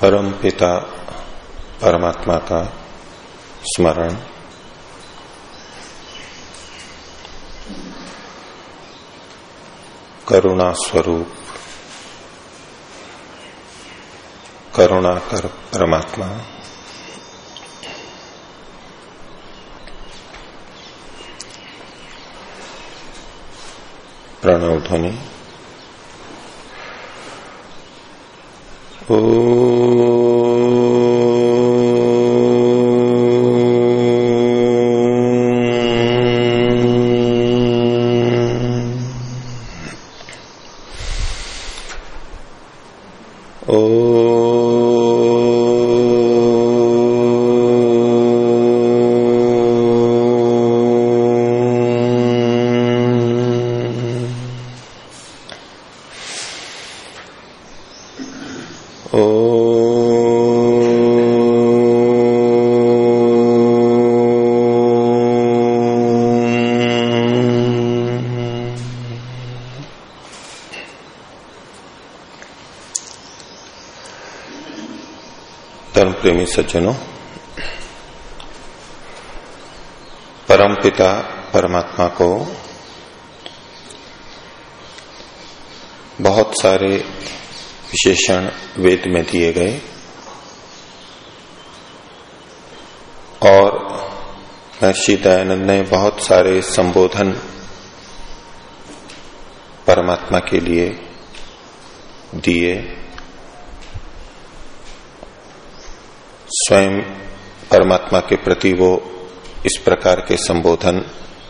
परम पिता परमात्मा का स्मरण। करुणा स्वरूप करुणा कर परमात्मा। प्रणव ध्वनि। ओ धर्म प्रेमी सज्जनों परम पिता परमात्मा को बहुत सारे विशेषण वेद में दिए गए। और महर्षि दयानंद ने बहुत सारे संबोधन परमात्मा के लिए दिए। स्वयं परमात्मा के प्रति वो इस प्रकार के संबोधन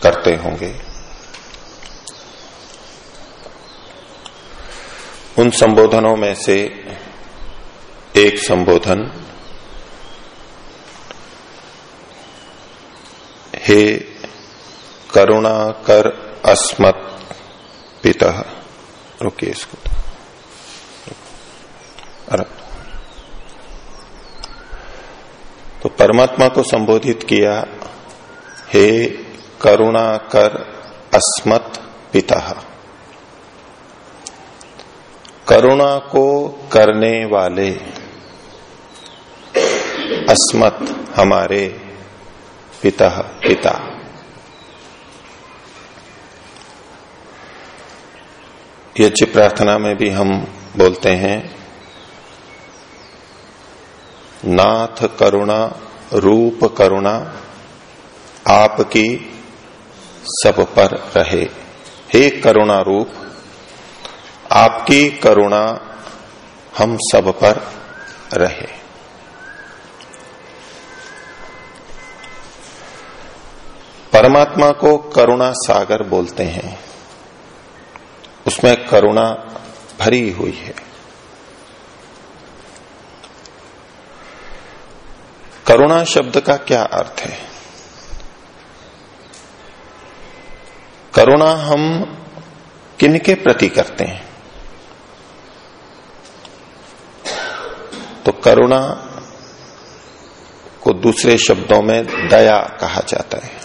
करते होंगे। उन संबोधनों में से एक संबोधन, हे करुणा कर अस्मत् पिता। रुकिए इसको। तो परमात्मा को संबोधित किया, हे करुणा कर अस्मत् पिता। करुणा को करने वाले अस्मत् हमारे पिता पिता। यज्ञ प्रार्थना में भी हम बोलते हैं, नाथ करुणा, रूप करुणा आपकी सब पर रहे। हे करुणा रूप आपकी करुणा हम सब पर रहे। परमात्मा को करुणा सागर बोलते हैं। उसमें करुणा भरी हुई है। करुणा शब्द का क्या अर्थ है? करुणा हम किन के प्रति करते हैं? तो करुणा को दूसरे शब्दों में दया कहा जाता है।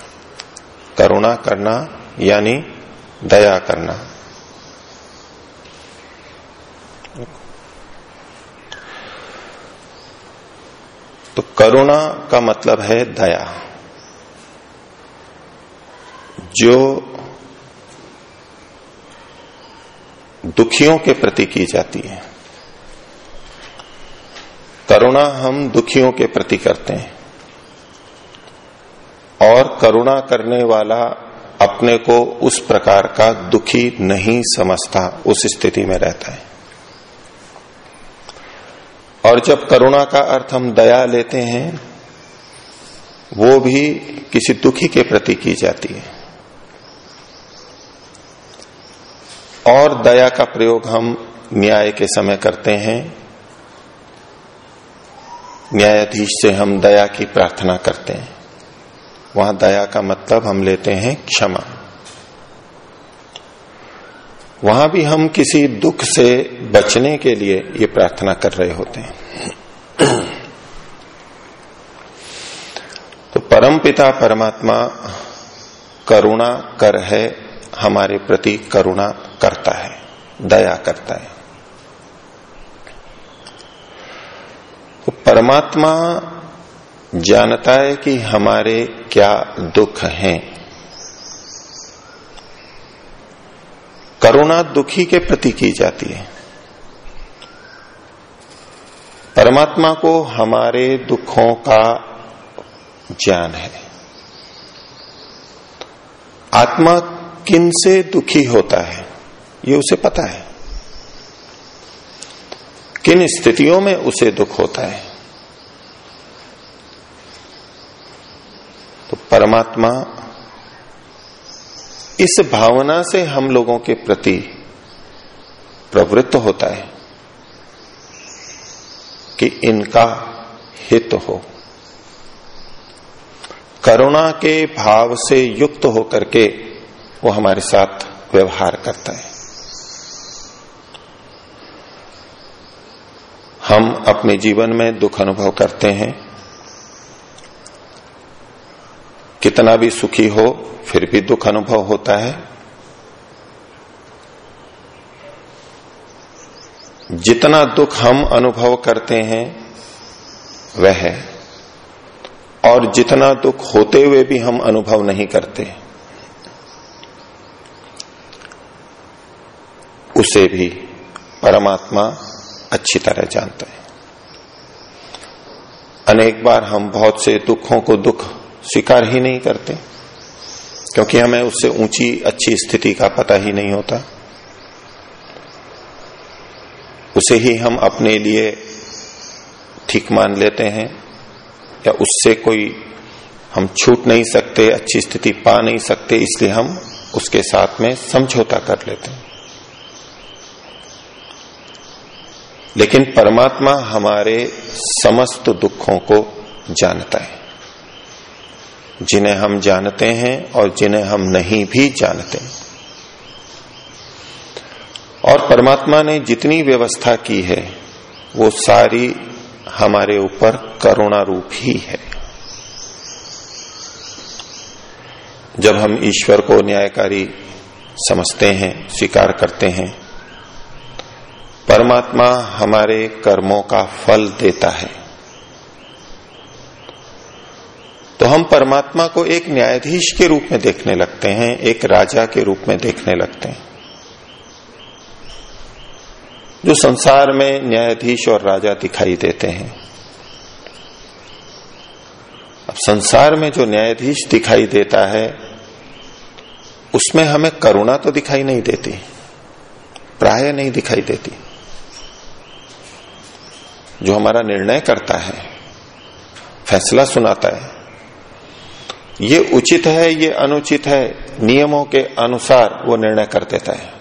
करुणा करना यानी दया करना। तो करुणा का मतलब है दया। जो दुखियों के प्रति की जाती है। करुणा हम दुखियों के प्रति करते हैं। और करुणा करने वाला अपने को उस प्रकार का दुखी नहीं समझता, उस स्थिति में रहता है। और जब करुणा का अर्थ हम दया लेते हैं, वो भी किसी दुखी के प्रति की जाती है। और दया का प्रयोग हम न्याय के समय करते हैं न्यायाधीश से हम दया की प्रार्थना करते हैं। वहाँ दया का मतलब हम लेते हैं क्षमा। वहाँ भी हम किसी दुख से बचने के लिए ये प्रार्थना कर रहे होते हैं। तो परम पिता, परमात्मा, करुणा कर है, हमारे प्रति करुणा करता है, दया करता है। परमात्मा जानता है कि हमारे क्या दुख हैं। करुणा दुखी के प्रति की जाती है। परमात्मा को हमारे दुखों का ज्ञान है। आत्मा किन से दुखी होता है, ये उसे पता है। किन स्थितियों में उसे दुख होता है परमात्मा, इस भावना से हम लोगों के प्रति प्रवृत्त होता है कि इनका हित हो। करुणा के भाव से युक्त होकर के वो हमारे साथ व्यवहार करता है। हम अपने जीवन में दुख अनुभव करते हैं। कितना भी सुखी हो, फिर भी दुख अनुभव होता है। जितना दुख हम अनुभव करते हैं, वह है। और जितना दुख होते हुए भी हम अनुभव नहीं करते, उसे भी परमात्मा अच्छी तरह जानता है। अनेक बार हम बहुत से दुखों को दुख स्वीकार ही नहीं करते, क्योंकि हमें उससे ऊँची, अच्छी स्थिति का पता ही नहीं होता। उसे ही हम अपने लिए ठीक मान लेते हैं, या उससे कोई हम छूट नहीं सकते, अच्छी स्थिति पा नहीं सकते, इसलिए हम उसके साथ में समझौता कर लेते हैं। लेकिन परमात्मा हमारे समस्त दुखों को जानता है। जिन्हें हम जानते हैं और जिन्हें हम नहीं भी जानते। और परमात्मा ने जितनी व्यवस्था की है, वो सारी हमारे ऊपर करुणा रूप ही है। जब हम ईश्वर को न्यायकारी समझते हैं, स्वीकार करते हैं, परमात्मा हमारे कर्मों का फल देता है। तो हम परमात्मा को एक न्यायाधीश के रूप में देखने लगते हैं, एक राजा के रूप में देखने लगते हैं। जो संसार में न्यायाधीश और राजा दिखाई देते हैं। अब संसार में जो न्यायाधीश दिखाई देता है, उसमें हमें करुणा तो दिखाई नहीं देती, प्राय नहीं दिखाई देती। जो हमारा निर्णय करता है, फैसला सुनाता है ये उचित है, ये अनुचित है, नियमों के अनुसार वो निर्णय कर देता है।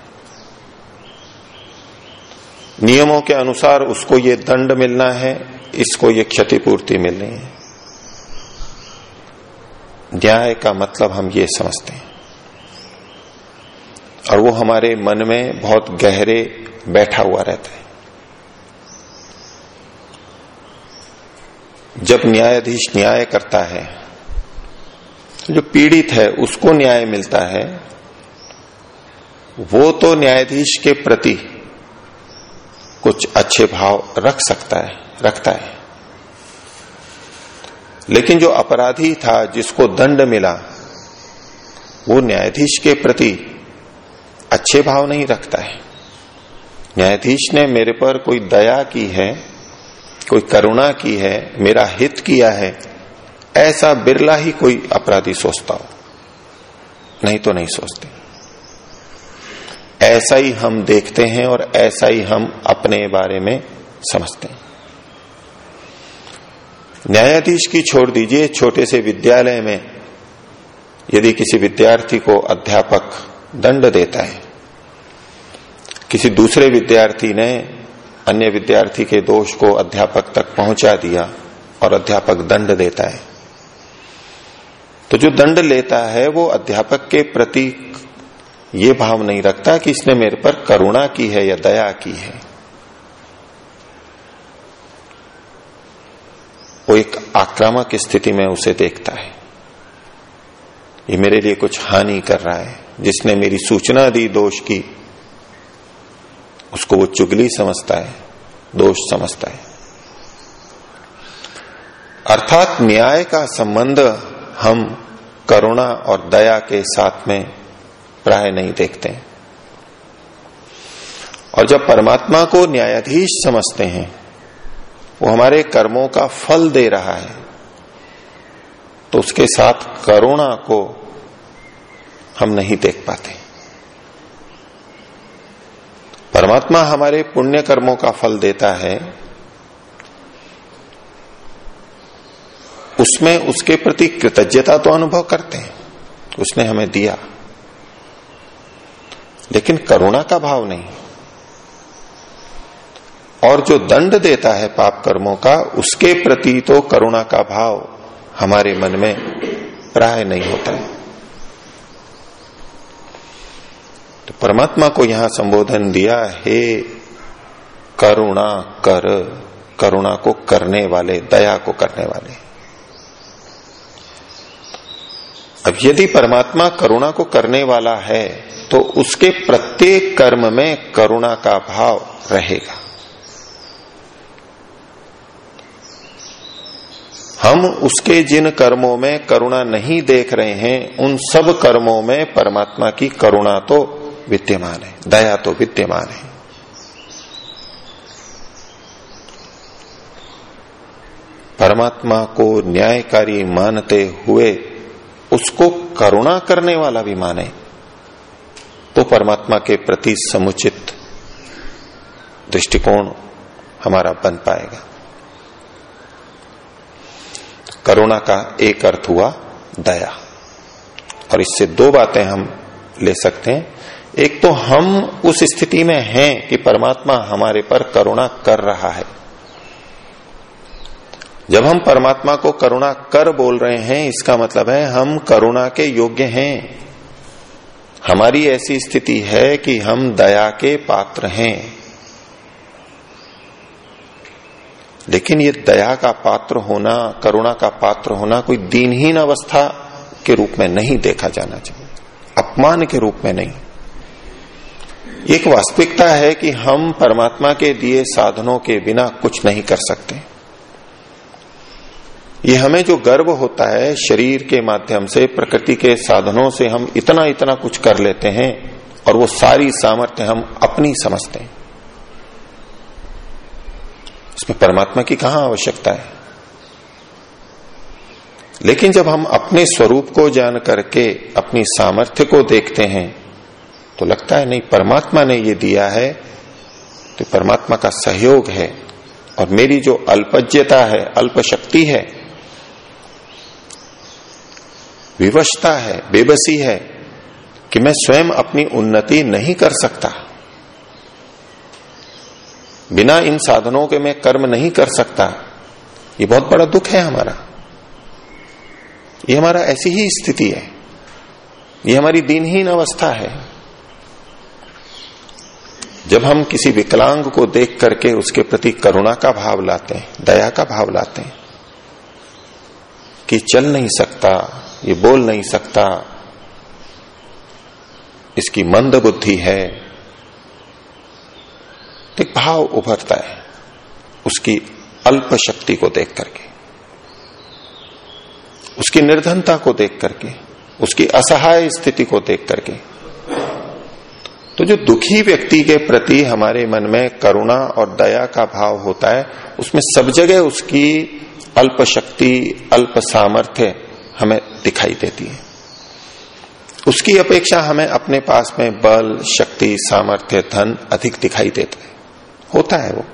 नियमों के अनुसार उसको ये दंड मिलना है, इसको ये क्षतिपूर्ति मिलनी है। न्याय का मतलब हम ये समझते हैं। और वो हमारे मन में बहुत गहरे बैठा हुआ रहता है। जब न्यायाधीश न्याय करता है जो पीड़ित है, उसको न्याय मिलता है। वो तो न्यायाधीश के प्रति कुछ अच्छे भाव रख सकता है, रखता है। लेकिन जो अपराधी था, जिसको दंड मिला, वो न्यायाधीश के प्रति अच्छे भाव नहीं रखता है। न्यायाधीश ने मेरे पर कोई दया की है, कोई करुणा की है, मेरा हित किया है ऐसा बिरला ही कोई अपराधी सोचता हो। नहीं तो नहीं सोचते। ऐसा ही हम देखते हैं और ऐसा ही हम अपने बारे में समझते हैं। न्यायाधीश की छोड़ दीजिए, छोटे से विद्यालय में यदि किसी विद्यार्थी को अध्यापक दंड देता है, किसी दूसरे विद्यार्थी ने अन्य विद्यार्थी के दोष को अध्यापक तक पहुँचा दिया और अध्यापक दंड देता है तो जो दंड लेता है, वो अध्यापक के प्रति ये भाव नहीं रखता कि इसने मेरे पर करुणा की है या दया की है। वो एक आक्रामक स्थिति में उसे देखता है। ये मेरे लिए कुछ हानि कर रहा है। जिसने मेरी सूचना दी दोष की, उसको वो चुगली समझता है, दोष समझता है। अर्थात न्याय का संबंध हम करुणा और दया के साथ में प्राय नहीं देखते। हैं और जब परमात्मा को न्यायाधीश समझते हैं, वो हमारे कर्मों का फल दे रहा है तो उसके साथ करुणा को हम नहीं देख पाते। परमात्मा हमारे पुण्य कर्मों का फल देता है उसमें उसके प्रति कृतज्ञता तो अनुभव करते हैं। उसने हमें दिया। लेकिन करुणा का भाव नहीं। और जो दंड देता है पाप कर्मों का, उसके प्रति तो करुणा का भाव हमारे मन में प्राय नहीं होता। है तो परमात्मा को यहाँ संबोधन दिया, हे करुणा कर, करुणा को करने वाले, दया को करने वाले। अब यदि परमात्मा करुणा को करने वाला है तो उसके प्रत्येक कर्म में करुणा का भाव रहेगा। हम उसके जिन कर्मों में करुणा नहीं देख रहे हैं, उन सब कर्मों में परमात्मा की करुणा तो विद्यमान है, दया तो विद्यमान है। परमात्मा को न्यायकारी मानते हुए उसको करुणा करने वाला भी माने तो परमात्मा के प्रति समुचित दृष्टिकोण हमारा बन पाएगा। करुणा का एक अर्थ हुआ दया। और इससे दो बातें हम ले सकते हैं। एक तो हम उस स्थिति में हैं कि परमात्मा हमारे पर करुणा कर रहा है। जब हम परमात्मा को करुणा कर बोल रहे हैं, इसका मतलब है हम करुणा के योग्य हैं। हमारी ऐसी स्थिति है कि हम दया के पात्र हैं। लेकिन ये दया का पात्र होना, करुणा का पात्र होना कोई दीनहीन अवस्था के रूप में नहीं देखा जाना चाहिए। अपमान के रूप में नहीं। एक वास्तविकता है कि हम परमात्मा के दिए साधनों के बिना कुछ नहीं कर सकते। ये हमें जो गर्व होता है, शरीर के माध्यम से, प्रकृति के साधनों से हम इतना इतना कुछ कर लेते हैं और वो सारी सामर्थ्य हम अपनी समझते हैं। इसमें परमात्मा की कहाँ आवश्यकता है? लेकिन जब हम अपने स्वरूप को जान करके, अपनी सामर्थ्य को देखते हैं तो लगता है नहीं, परमात्मा ने ये दिया है तो परमात्मा का सहयोग है और मेरी जो अल्पज्यता है अल्प शक्ति है विवशता है, बेबसी है कि मैं स्वयं अपनी उन्नति नहीं कर सकता। बिना इन साधनों के मैं कर्म नहीं कर सकता। ये बहुत बड़ा दुख है हमारा। ये हमारा ऐसी ही स्थिति है। ये हमारी दिनहीन अवस्था है। जब हम किसी विकलांग को देख करके उसके प्रति करुणा का भाव लाते हैं, दया का भाव लाते हैं कि चल नहीं सकता ये बोल नहीं सकता। इसकी मंद बुद्धि है। एक भाव उभरता है उसकी अल्प शक्ति को देख करके। उसकी निर्धनता को देख करके, उसकी असहाय स्थिति को देख करके। तो जो दुखी व्यक्ति के प्रति हमारे मन में करुणा और दया का भाव होता है, उसमें सब जगह उसकी अल्प शक्ति अल्प सामर्थ्य हमें दिखाई देती है। उसकी अपेक्षा हमें अपने पास में बल, शक्ति, सामर्थ्य, धन अधिक दिखाई देते होता है वो।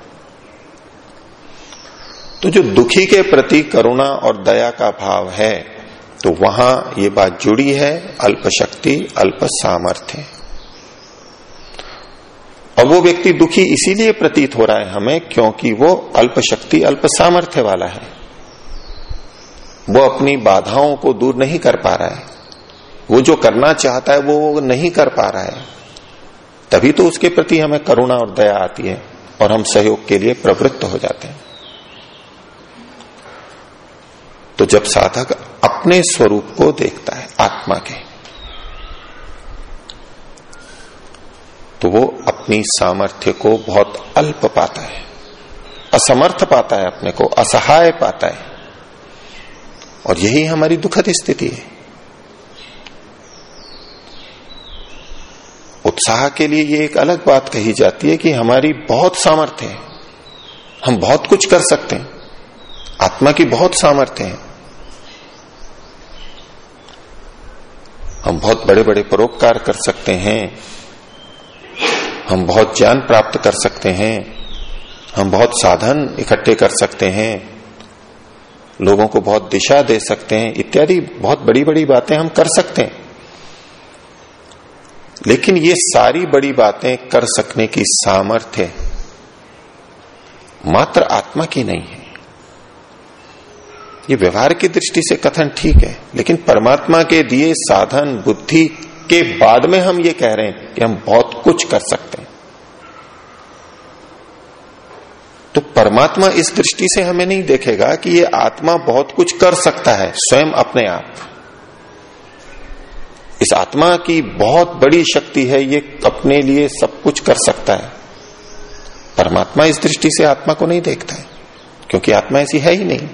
तो जो दुखी के प्रति करुणा और दया का भाव है तो वहाँ ये बात जुड़ी है, अल्प शक्ति, अल्प सामर्थ्य। और वो व्यक्ति दुखी इसीलिए प्रतीत हो रहा है हमें, क्योंकि वो अल्प शक्ति, अल्प सामर्थ्य वाला है। वो अपनी बाधाओं को दूर नहीं कर पा रहा है। वो जो करना चाहता है, वो नहीं कर पा रहा है। तभी तो उसके प्रति हमें करुणा और दया आती है और हम सहयोग के लिए प्रवृत्त हो जाते हैं। तो जब साधक अपने स्वरूप को देखता है, आत्मा के तो वो अपनी सामर्थ्य को बहुत अल्प पाता है। असमर्थ पाता है अपने को, असहाय पाता है। और यही हमारी दुखद स्थिति है। उत्साह के लिए ये एक अलग बात कही जाती है कि हमारी बहुत सामर्थ्य है। हम बहुत कुछ कर सकते हैं। आत्मा की बहुत सामर्थ्य है। हम बहुत बड़े बड़े परोपकार कर सकते हैं। हम बहुत ज्ञान प्राप्त कर सकते हैं। हम बहुत साधन इकट्ठे कर सकते हैं। लोगों को बहुत दिशा दे सकते हैं, इत्यादि बहुत बड़ी बड़ी बातें हम कर सकते हैं। लेकिन ये सारी बड़ी बातें कर सकने की सामर्थ्य मात्र आत्मा की नहीं है। ये व्यवहार की दृष्टि से कथन ठीक है, लेकिन परमात्मा के दिए साधन, बुद्धि के बाद में हम ये कह रहे हैं कि हम बहुत कुछ कर सकते हैं तो परमात्मा इस दृष्टि से हमें नहीं देखेगा कि ये आत्मा बहुत कुछ कर सकता है, स्वयं अपने आप। इस आत्मा की बहुत बड़ी शक्ति है, ये अपने लिए सब कुछ कर सकता है। परमात्मा इस दृष्टि से आत्मा को नहीं देखता है, क्योंकि आत्मा ऐसी है ही नहीं।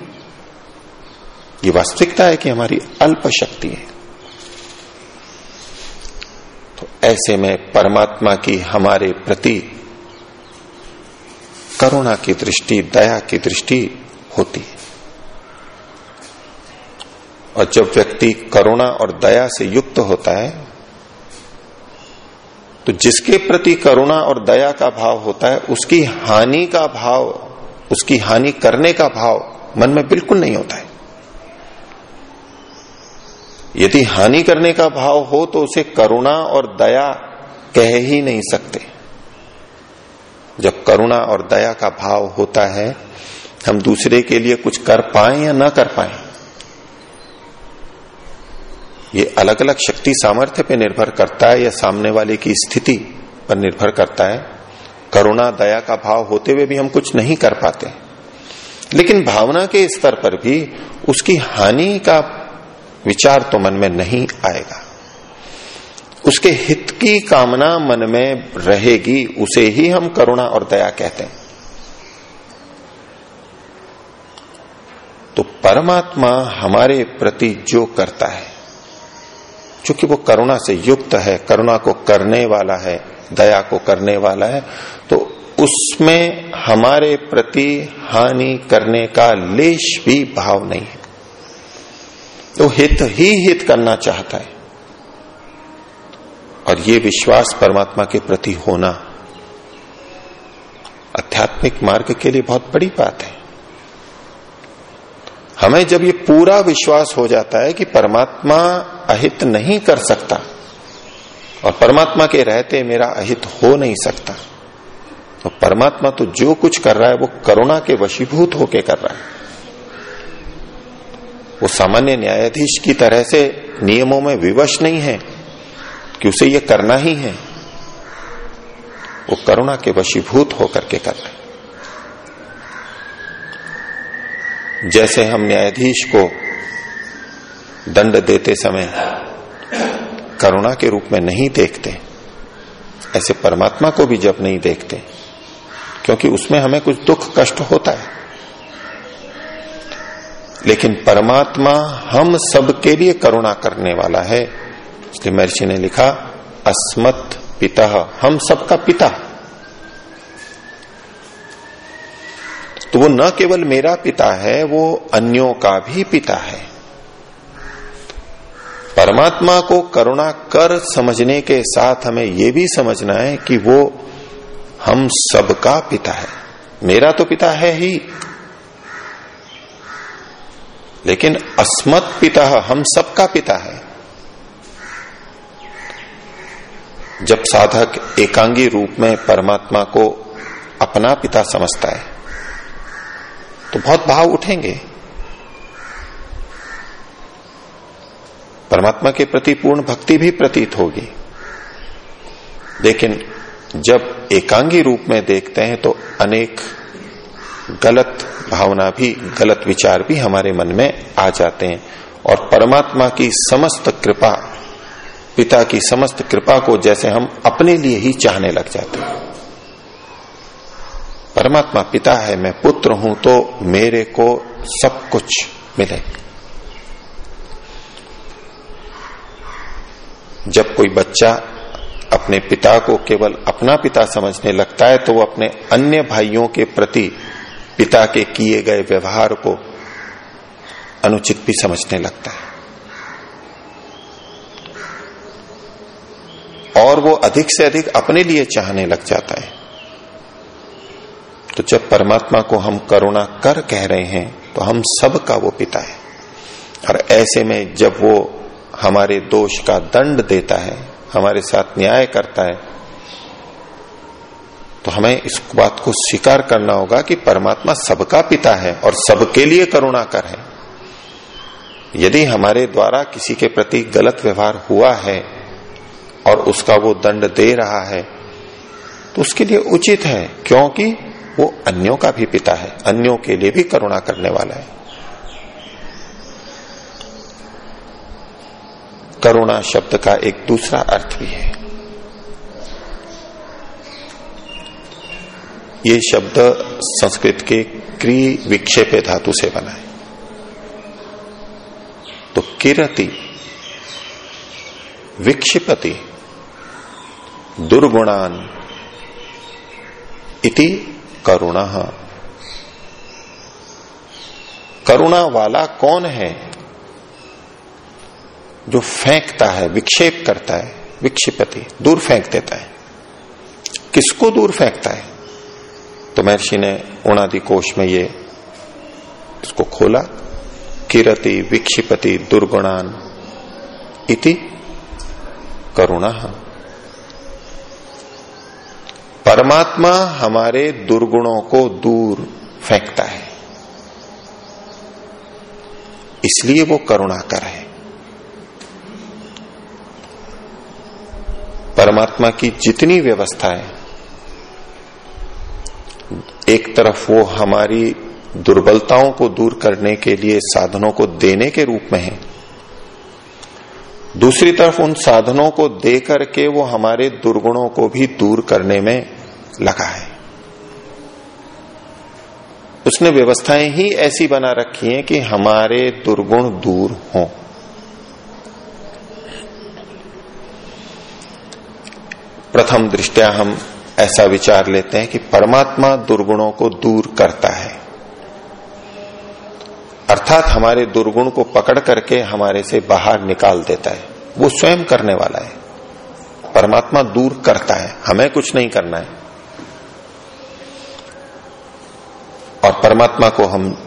ये वास्तविकता है कि हमारी अल्प शक्ति है। तो ऐसे में परमात्मा की हमारे प्रति करुणा की दृष्टि, दया की दृष्टि होती है। और जब व्यक्ति करुणा और दया से युक्त होता है तो जिसके प्रति करुणा और दया का भाव होता है, उसकी हानि का भाव, उसकी हानि करने का भाव मन में बिल्कुल नहीं होता है। यदि हानि करने का भाव हो तो उसे करुणा और दया कह ही नहीं सकते। करुणा और दया का भाव होता है, हम दूसरे के लिए कुछ कर पाए या ना कर पाए? ये अलग अलग शक्ति सामर्थ्य पे निर्भर करता है या सामने वाले की स्थिति पर निर्भर करता है। करुणा, दया का भाव होते हुए भी हम कुछ नहीं कर पाते। लेकिन भावना के स्तर पर भी उसकी हानि का विचार तो मन में नहीं आएगा। उसके हित की कामना मन में रहेगी, उसे ही हम करुणा और दया कहते हैं। तो परमात्मा हमारे प्रति जो करता है, चूँकि वो करुणा से युक्त है, करुणा को करने वाला है, दया को करने वाला है तो उसमें हमारे प्रति हानि करने का लेश भी भाव नहीं है। तो हित ही हित करना चाहता है। और ये विश्वास परमात्मा के प्रति होना आध्यात्मिक मार्ग के लिए बहुत बड़ी बात है। हमें जब ये पूरा विश्वास हो जाता है कि परमात्मा अहित नहीं कर सकता और परमात्मा के रहते मेरा अहित हो नहीं सकता तो परमात्मा तो जो कुछ कर रहा है वो करुणा के वशीभूत होके कर रहा है। वो सामान्य न्यायाधीश की तरह से नियमों में विवश नहीं है। कि उसे ये करना ही है। वो करुणा के वशीभूत होकर के कर रहे जैसे हम न्यायाधीश को दंड देते समय करुणा के रूप में नहीं देखते, ऐसे परमात्मा को भी जब नहीं देखते, क्योंकि उसमें हमें कुछ दुख कष्ट होता है। लेकिन परमात्मा हम सबके लिए करुणा करने वाला है। इसलिए महर्षि ने लिखा, अस्मत् पिता, हम सबका पिता। तो वो न केवल मेरा पिता है, वो अन्यों का भी पिता है। परमात्मा को करुणा कर समझने के साथ हमें यह भी समझना है कि वो हम सबका पिता है। मेरा तो पिता है ही। लेकिन अस्मत् पिता, हम सबका पिता है। जब साधक एकांगी रूप में परमात्मा को अपना पिता समझता है तो बहुत भाव उठेंगे। परमात्मा के प्रति पूर्ण भक्ति भी प्रतीत होगी। लेकिन जब एकांगी रूप में देखते हैं तो अनेक गलत भावना भी, गलत विचार भी हमारे मन में आ जाते हैं, और परमात्मा की समस्त कृपा पिता की समस्त कृपा को जैसे हम अपने लिए ही चाहने लग जाते हैं। परमात्मा पिता है, मैं पुत्र हूँ तो मेरे को सब कुछ मिले जब कोई बच्चा अपने पिता को केवल अपना पिता समझने लगता है तो वो अपने अन्य भाइयों के प्रति पिता के किए गए व्यवहार को अनुचित भी समझने लगता है। और वो अधिक से अधिक अपने लिए चाहने लग जाता है। तो जब परमात्मा को हम करुणा कर कह रहे हैं तो हम सब का वो पिता है। और ऐसे में जब वो हमारे दोष का दंड देता है, हमारे साथ न्याय करता है तो हमें इस बात को स्वीकार करना होगा कि परमात्मा सबका पिता है और सबके लिए करुणा कर है। यदि हमारे द्वारा किसी के प्रति गलत व्यवहार हुआ है और उसका वो दंड दे रहा है तो उसके लिए उचित है, क्योंकि वो अन्यों का भी पिता है, अन्यों के लिए भी करुणा करने वाला है। करुणा शब्द का एक दूसरा अर्थ भी है। ये शब्द संस्कृत के क्री विक्षेप धातु से बना है। तो किरति, विक्षिपति दुर्गुणान इति करुणा। करुणा वाला कौन है? जो फेंकता है, विक्षेप करता है, विक्षिपति, दूर फेंक देता है। किसको दूर फेंकता है? तो महर्षि ने उणादि कोश में ये इसको खोला, किरति, विक्षिपति, दुर्गुणान इति करुणा। परमात्मा हमारे दुर्गुणों को दूर फेंकता है। इसलिए वो करुणाकर है। परमात्मा की जितनी व्यवस्था है एक तरफ़ वो हमारी दुर्बलताओं को दूर करने के लिए, साधनों को देने के रूप में है दूसरी तरफ़ उन साधनों को दे करके वो हमारे दुर्गुणों को भी दूर करने में लगा है। उसने व्यवस्थाएँ ही ऐसी बना रखी हैं कि हमारे दुर्गुण दूर हों। प्रथम दृष्टया हम ऐसा विचार लेते हैं कि परमात्मा दुर्गुणों को दूर करता है। अर्थात हमारे दुर्गुण को पकड़ करके हमारे से बाहर निकाल देता है। वो स्वयं करने वाला है। परमात्मा दूर करता है। हमें कुछ नहीं करना है। और परमात्मा को हम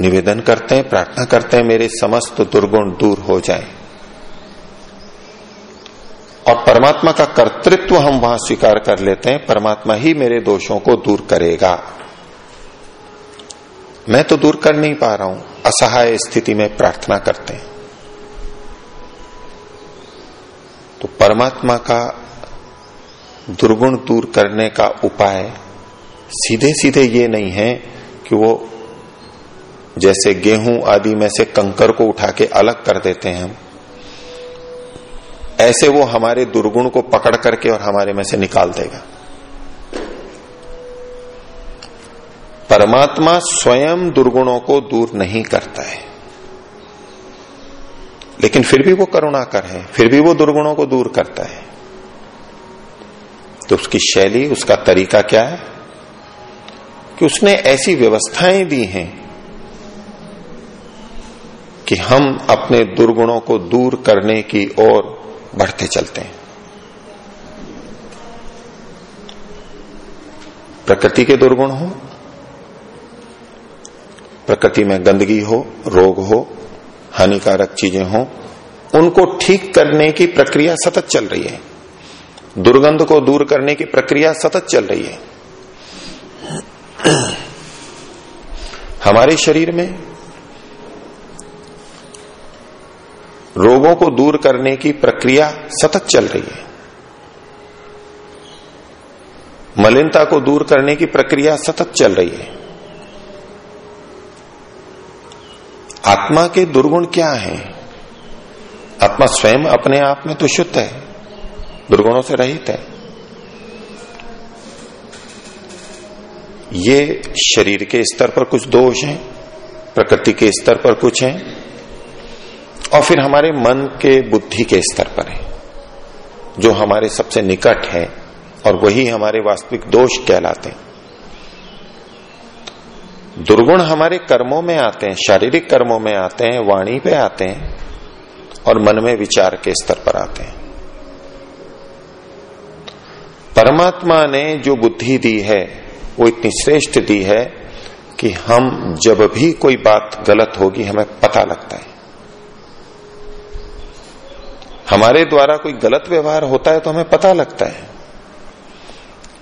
निवेदन करते हैं, प्रार्थना करते हैं, मेरे समस्त दुर्गुण दूर हो जाएँ। और परमात्मा का कर्तृत्व हम वहाँ स्वीकार कर लेते हैं। परमात्मा ही मेरे दोषों को दूर करेगा। मैं तो दूर कर नहीं पा रहा हूँ। असहाय स्थिति में प्रार्थना करते हैं। तो परमात्मा का दुर्गुण दूर करने का उपाय सीधे सीधे ये नहीं है कि वो जैसे गेहूँ आदि में से कंकर को उठा के अलग कर देते हैं हम। ऐसे वो हमारे दुर्गुण को पकड़ करके और हमारे में से निकाल देगा। परमात्मा स्वयं दुर्गुणों को दूर नहीं करता है। लेकिन फिर भी वो करुणाकर है, फिर भी वो दुर्गुणों को दूर करता है। तो उसकी शैली, उसका तरीका क्या है? कि उसने ऐसी व्यवस्थाएँ दी हैं कि हम अपने दुर्गुणों को दूर करने की ओर बढ़ते चलते हैं। प्रकृति के दुर्गुण हो प्रकृति में गंदगी हो, रोग हो, हानिकारक चीज़ें हो, उनको ठीक करने की प्रक्रिया सतत चल रही है। दुर्गंध को दूर करने की प्रक्रिया सतत चल रही है। हमारे शरीर में रोगों को दूर करने की प्रक्रिया सतत चल रही है। मलिनता को दूर करने की प्रक्रिया सतत चल रही है। आत्मा के दुर्गुण क्या हैं? आत्मा स्वयं अपने आप में तो शुद्ध है, दुर्गुणों से रहित है ये शरीर के स्तर पर कुछ दोष हैं, प्रकृति के स्तर पर कुछ हैं, और फिर हमारे मन के बुद्धि के स्तर पर है, जो हमारे सबसे निकट है, और वही हमारे वास्तविक दोष कहलाते हैं दुर्गुण हमारे कर्मों में आते हैं, शारीरिक कर्मों में आते हैं, वाणी पे आते हैं और मन में विचार के स्तर पर आते हैं। परमात्मा ने जो बुद्धि दी है, वो इतनी श्रेष्ठ दी है कि हम जब भी कोई बात गलत होगी, हमें पता लगता है। हमारे द्वारा कोई गलत व्यवहार होता है तो हमें पता लगता है।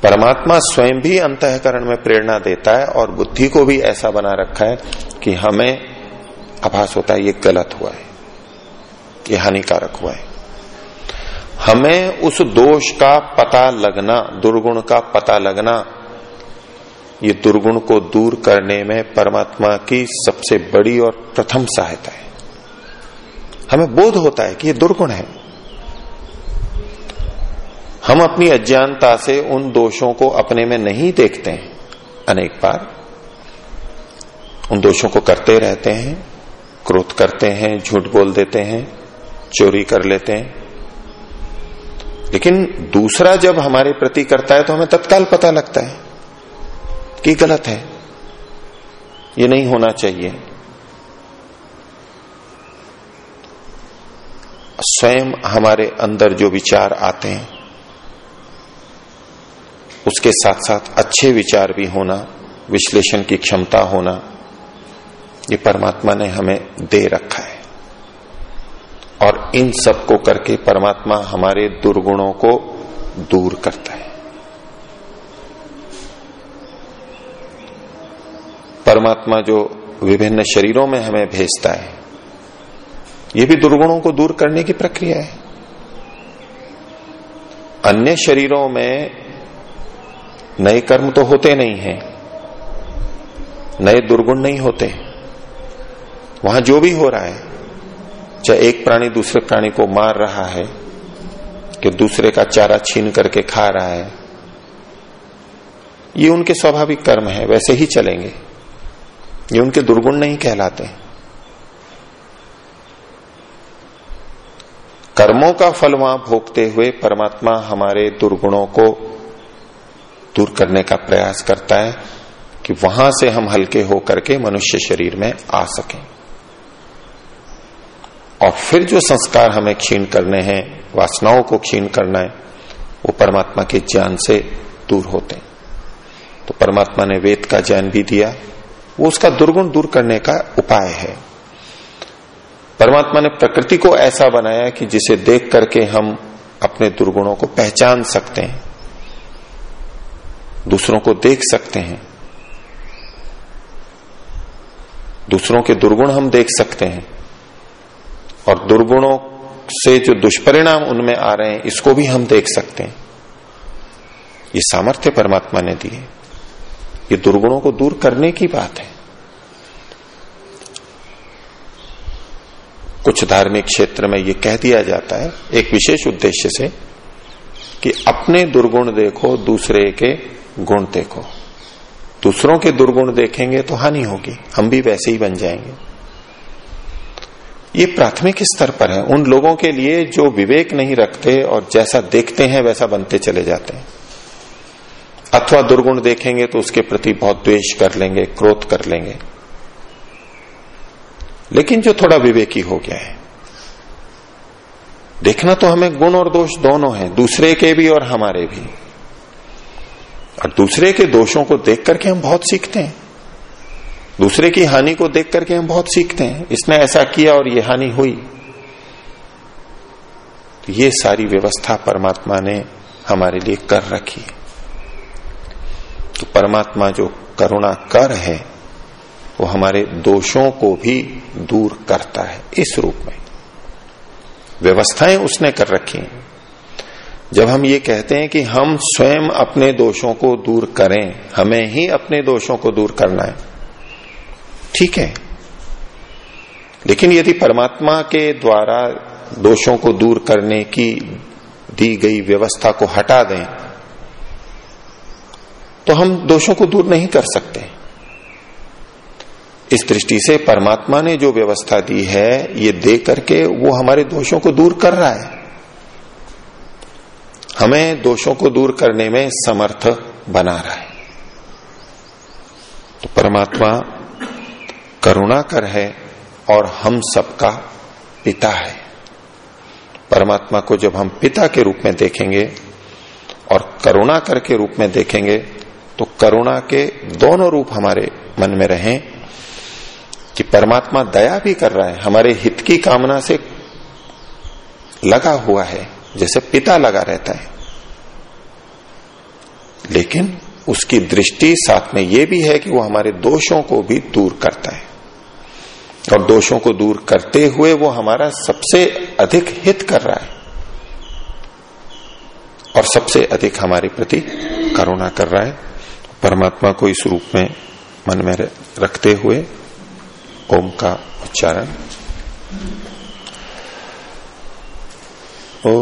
परमात्मा स्वयं भी अंतकरण में प्रेरणा देता है और बुद्धि को भी ऐसा बना रखा है कि हमें आभास होता है, ये गलत हुआ है, ये हानिकारक हुआ है। हमें उस दोष का पता लगना, दुर्गुण का पता लगना, ये दुर्गुण को दूर करने में परमात्मा की सबसे बड़ी और प्रथम सहायता है। हमें बोध होता है कि ये दुर्गुण है। हम अपनी अज्ञानता से उन दोषों को अपने में नहीं देखते हैं। अनेक बार उन दोषों को करते रहते हैं, क्रोध करते हैं, झूठ बोल देते हैं, चोरी कर लेते हैं। लेकिन दूसरा जब हमारे प्रति करता है तो हमें तत्काल पता लगता है कि गलत है। ये नहीं होना चाहिए। स्वयं हमारे अंदर जो विचार आते हैं उसके साथ साथ अच्छे विचार भी होना, विश्लेषण की क्षमता होना, ये परमात्मा ने हमें दे रखा है। और इन सबको करके परमात्मा हमारे दुर्गुणों को दूर करता है। परमात्मा जो विभिन्न शरीरों में हमें भेजता है, ये भी दुर्गुणों को दूर करने की प्रक्रिया है। अन्य शरीरों में नए कर्म तो होते नहीं हैं, नए दुर्गुण नहीं होते। वहाँ जो भी हो रहा है, चाहे एक प्राणी दूसरे प्राणी को मार रहा है, कि दूसरे का चारा छीन करके खा रहा है, ये उनके स्वाभाविक कर्म है, वैसे ही चलेंगे। ये उनके दुर्गुण नहीं कहलाते। कर्मों का फल वहाँ भोगते हुए परमात्मा हमारे दुर्गुणों को दूर करने का प्रयास करता है कि वहाँ से हम हल्के होकर के मनुष्य शरीर में आ सकें। और फिर जो संस्कार हमें क्षीण करने हैं, वासनाओं को क्षीण करना है, वो परमात्मा के ज्ञान से दूर होते हैं। तो परमात्मा ने वेद का ज्ञान भी दिया। वो उसका दुर्गुण दूर करने का उपाय है। परमात्मा ने प्रकृति को ऐसा बनाया कि जिसे देख करके हम अपने दुर्गुणों को पहचान सकते हैं। दूसरों को देख सकते हैं। दूसरों के दुर्गुण हम देख सकते हैं। और दुर्गुणों से जो दुष्परिणाम उनमें आ रहे हैं, इसको भी हम देख सकते हैं। ये सामर्थ्य परमात्मा ने दिए। ये दुर्गुणों को दूर करने की बात है। कुछ धार्मिक क्षेत्र में ये कह दिया जाता है, एक विशेष उद्देश्य से कि अपने दुर्गुण देखो, दूसरे के गुण देखो। दूसरों के दुर्गुण देखेंगे तो हानि होगी। हम भी वैसे ही बन जाएँगे। ये प्राथमिक स्तर पर है। उन लोगों के लिए जो विवेक नहीं रखते और जैसा देखते हैं, वैसा बनते चले जाते हैं। अथवा दुर्गुण देखेंगे तो उसके प्रति बहुत द्वेष कर लेंगे, क्रोध कर लेंगे। लेकिन जो थोड़ा विवेकी हो गया है। देखना तो हमें गुण और दोष दोनों हैं, दूसरे के भी और हमारे भी। और दूसरे के दोषों को देख करके हम बहुत सीखते हैं। दूसरे की हानि को देख करके हम बहुत सीखते हैं। इसने ऐसा किया और ये हानि हुई। तो ये सारी व्यवस्था परमात्मा ने हमारे लिए कर रखी है। तो परमात्मा जो करुणा कर है, वो हमारे दोषों को भी दूर करता है, इस रूप में। व्यवस्थाएँ उसने कर रखी हैं। जब हम ये कहते हैं कि हम स्वयं अपने दोषों को दूर करें, हमें ही अपने दोषों को दूर करना है। ठीक है। लेकिन यदि परमात्मा के द्वारा दोषों को दूर करने की दी गई व्यवस्था को हटा दें तो हम दोषों को दूर नहीं कर सकते। इस दृष्टि से परमात्मा ने जो व्यवस्था दी है, ये दे करके वो हमारे दोषों को दूर कर रहा है। हमें दोषों को दूर करने में समर्थ बना रहा। है तो परमात्मा करुणा कर है और हम सबका पिता है। परमात्मा को जब हम पिता के रूप में देखेंगे और करुणा कर के रूप में देखेंगे तो करुणा के दोनों रूप हमारे मन में रहें कि परमात्मा दया भी कर रहा है, हमारे हित की कामना से लगा हुआ है। जैसे पिता लगा रहता है। लेकिन उसकी दृष्टि साथ में यह भी है कि वो हमारे दोषों को भी दूर करता है। और दोषों को दूर करते हुए वो हमारा सबसे अधिक हित कर रहा है। और सबसे अधिक हमारे प्रति करुणा कर रहा है। परमात्मा को इस रूप में मन में रखते हुए ओम का उच्चारण। ओ